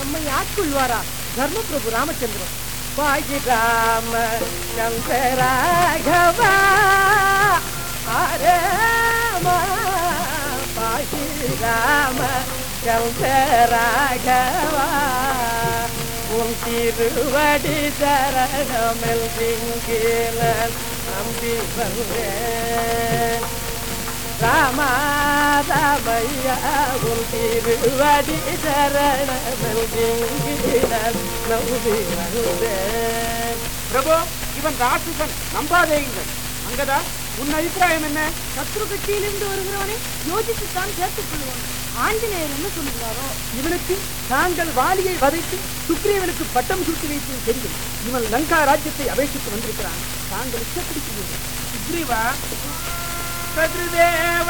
நம்ம யாருக்குள்வாரா தர்மபிரபு ராமச்சந்திரன். பாகி ராம சந்திராகவா அரேமா பாகி ராம சந்திராகவா உன் திருவடி சரணமில் திங்கிலன் நம்பி வந்தேன் ராமா உன் திருவடி நம்பி பிரபு இவன் ராட்சசன். நம்பாதேயுங்கள் அங்கதா உன் அபிப்பிராயம் என்ன? சத்ரு கட்சியிலிருந்து வருகிறவனை யோசித்துத்தான் சேர்த்துக் கொள்வான் ஆஞ்சநேயர் என்ன சொல்லுகிறாரோ? இவனுக்கு தாங்கள் வாலியை வதைத்து சுக்ரீவனுக்கு பட்டம் சுட்டி வைத்தது தெரியும். இவன் லங்கா ராஜ்யத்தை அபேட்சித்து வந்திருக்கிறான். தாங்கள் இஷ்டப்படி சுக்ரீவா சுக்ரீவா சதுர்தேவ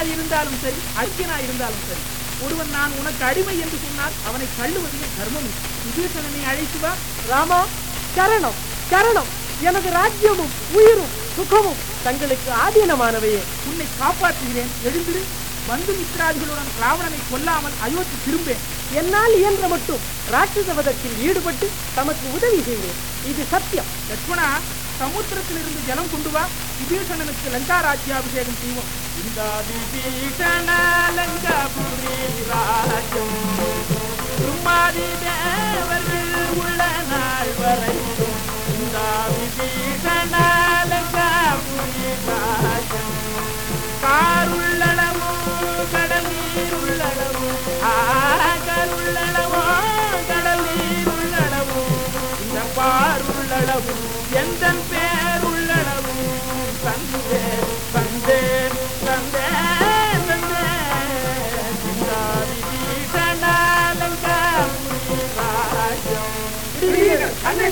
யோக்கியனாய் இருந்தாலும் சரி அக்கியனாய் இருந்தாலும் சரி ஒருவன் நான் உனக்கு அடிமை என்று சொன்னால் அவனை தள்ளுவதே தர்மம் விபீஷணனை அழைத்து வா. ராமா சரணம் சரணம். எனது ராஜ்யமும் உயிரும் சுகமும் தங்களுக்கு ஆதீனமானவையே. உன்னை காப்பாற்றுகிறேன். எழுந்திரு. பந்து மித்ராதிகளுடன் ராவணனை கொல்லாமல் அயோத்தி திரும்பேன். என்னால் இயன்ற மட்டும் ராட்சசவதத்தில் ஈடுபட்டு தமக்கு உதவி செய்வேன். இது சத்தியம். லட்சுமணா சமுத்திரத்திலிருந்து ஜலம் கொண்டு வா. விபீஷணனுக்கு லங்கா ராஜ்யாபிஷேகம் செய்வோம். இந்த விபீஷண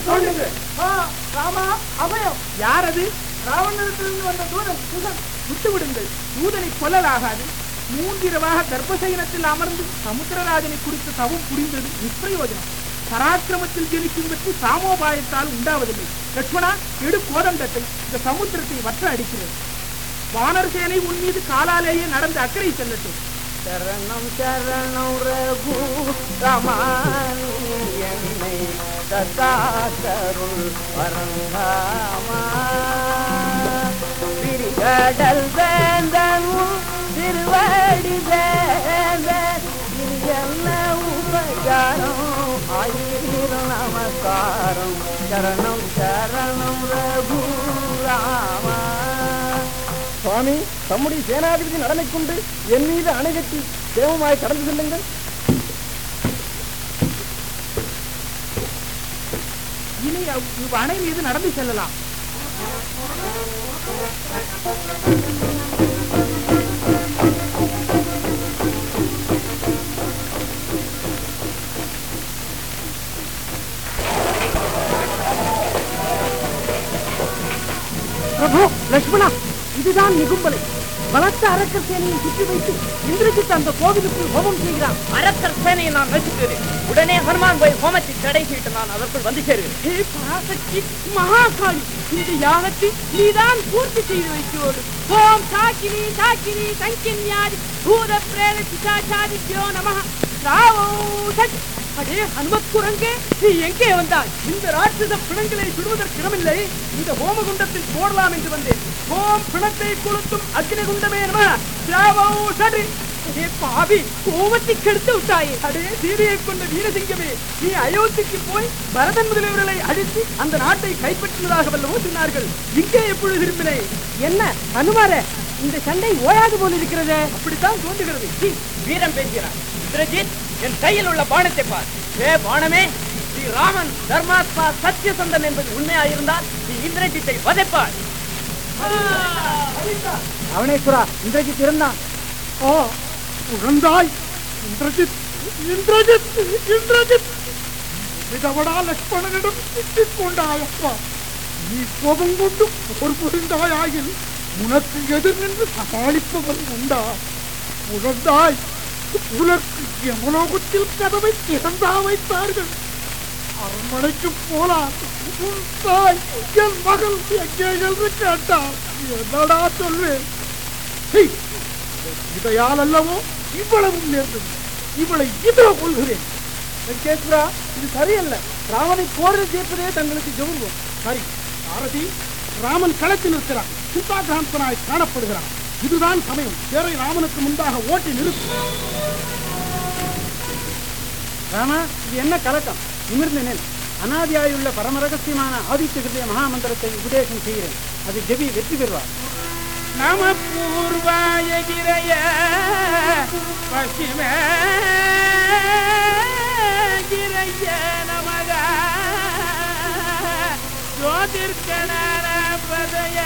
சொல்லுங்க ராமா அபயம் யார் அது ராவணத்திலிருந்து வந்த தூதன் சுதன் விட்டு விடுங்கள் தூதனை கொல்லலாகாது. மூன்றிரவாக கர்ப்பசயனத்தில் அமர்ந்து சமுத்திரராஜனை குறித்து தவம் புரிந்தது நிஷ்பிரயோஜனம் பராக்கிரமத்தில் ஜெனிக்கும் வெற்றி சாமோபாயத்தால் உண்டாவதில்லை. லட்சுமணா எடு கோதண்டத்தை இந்த சமுத்திரத்தை வற்ற அடிக்கிறது வானர் சேனை உன் மீது காலாலேயே நடந்து அக்கறை செல்லட்டும். சரணம் சரணம் ரகு. ரமானி என்னை தத்தாத்தருள் வரங்காமா விரிகடல் வேந்தனும் திருவடி வேந்தன் என்ன உபகாரம். ஆயிரம் நமஸ்காரம். சரணம் சரணம் சுவாமி தம்முடைய சேனாதிபதி நடனை கொண்டு என் மீது அணைகட்டி சேமமாய் கடந்து செல்லுங்கள். இனி அணை மீது நடந்து செல்லலாம். பிரபு லட்சுமணா இதுதான் நிகும்பலை. பலத்த அரக்கர் சேனையை சுற்றி வைத்து இந்திரஜித் அந்த கோவிலுக்குள் ஹோமம் செய்கிறான். அரக்கர் சேனையை நான் நசுக்குகிறேன் உடனே ஹனுமான் போய் ஹோமத்தை தடை செய்து நான் அதற்குள் வந்து சேருகிறேன் மகாகாளி இந்த யாகத்தை நீதான் பூர்த்தி செய்து வைக்கோடு ஓம் சாக்கினி சாக்கினி சங்கின்யாதி பூத பிரேத பிசாச்சாதித்யோ நமஹ. ராவோ சட் அடே ஹனுமத் குரங்கே நீ எங்கே வந்தாய்? இந்த ராட்சத பிணங்களை சுடுவதற்கு இடமில்லை. இந்த ஹோமகுண்டத்தில் போடலாம் என்று வந்தேன். ஓம் பிணத்தை கொளுத்தும் அக்னி குண்டமே நம. ராவோ சட் அடே பாவி கோபத்தை கெடுத்து விட்டாயே. அடே சீதையை கொண்ட வீரசிங்கமே நீ அயோத்திக்கு போய் பரதன் முதலியவர்களை அழித்து அந்த நாட்டை கைப்பற்றினதாக வல்லவோ சொன்னார்கள். இங்கே எப்பொழுது திரும்பினை என்ன அனுமார இந்த சண்டை ஓயாது போல இருக்கிறதே? அப்படித்தான் தோன்றுகிறது. வீரம் பேசுகிறான் இந்திரஜித் என் கையில் உள்ள பானத்தை பார். ஏ பானமே ஸ்ரீ ராமன் தர்மாத்மா சத்தியசந்தன் என்பது உண்மையாயிருந்தால் நீ இந்திரஜித்தை வதைப்பார். அவனேஸ்வரா இந்திரஜித் இருந்தான். ஓ உகந்தாய் இந்திரஜித் இந்திரஜித் இந்திரஜித். விதவடா லக்ஷ்மணனிடம் சிக்கிக் கொண்டாயப்பா. நீ கோபம் கொண்டு போர் புரிந்தாயாயில் உனக்கு எதிர் நின்று சமாளிப்பவன் உண்டா? உணர்ந்தாய் உனக்கு யமலோகத்தில் கதவை திறந்தா வைத்தார்கள். அரண்மனைக்கு போலாம். உன் தாய் என் மகள் எங்கே என்று கேட்டார் என்னடா சொல்வேன்? இதையால் அல்லவோ இவ்வளவும் நேர்ந்தது இவளை இதோ கொள்கிறேன் கேட்குறா இது சரியல்ல. ராமனை போரில் சேர்ப்பதே தங்களுக்கு கௌரவம் சரி பாரதி ராமன் களத்தில் இருக்கிறான் சிந்தாகிராந்தனாய் காணப்படுகிறான். இதுதான் சமயம். தேரை ராமனுக்கு முன்பாக ஓட்டி நிறுத்து. ராமா இது என்ன கலக்கம்? நிமிர்ந்து அனாதியாயுள்ள பரமரகசியமான ரகசியமான ஆதித்ய மகாமந்திரத்தை உபதேசம் செய்கிறேன். அது ஜெபி வெற்றி பெறுவார். நம பூர்வாய கிரய பசிம கிரய நமக. ஜோதிர்கணன பதய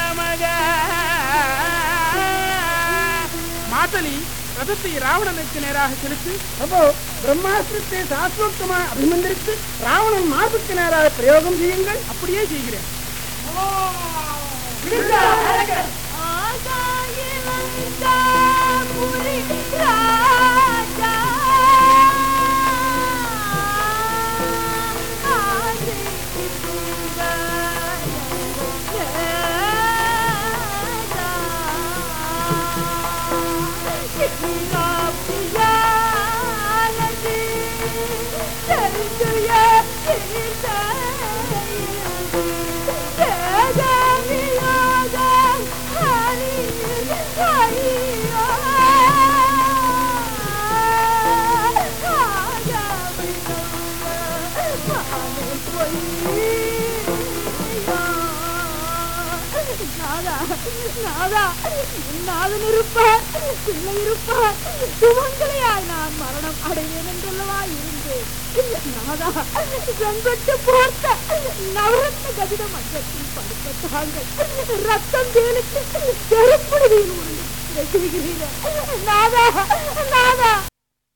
நமக. மாதலி ரதத்தை ராவணனுக்கு நேராக செலுத்தி அப்போ பிரம்மாஸ்திரத்தை சாஸ்வத்தமாக அபிமந்திரித்து ராவணன் மார்புக்கு நேராக பிரயோகம் செய்யுங்கள். அப்படியே செய்கிறேன். நாதா நாதா நாதன் இருப்பார் பிள்ளை இருப்பார் சுமங்கலையாய் நான் மரணம் அடைவேன் என்றல்லவா இருந்தேன் நாதா செங்கொட்டு போர்த்த நவரத்ன கதித தாங்கள் ரத்தம் தேலுக்கு செருப்புடுதியில் நாதா நாதா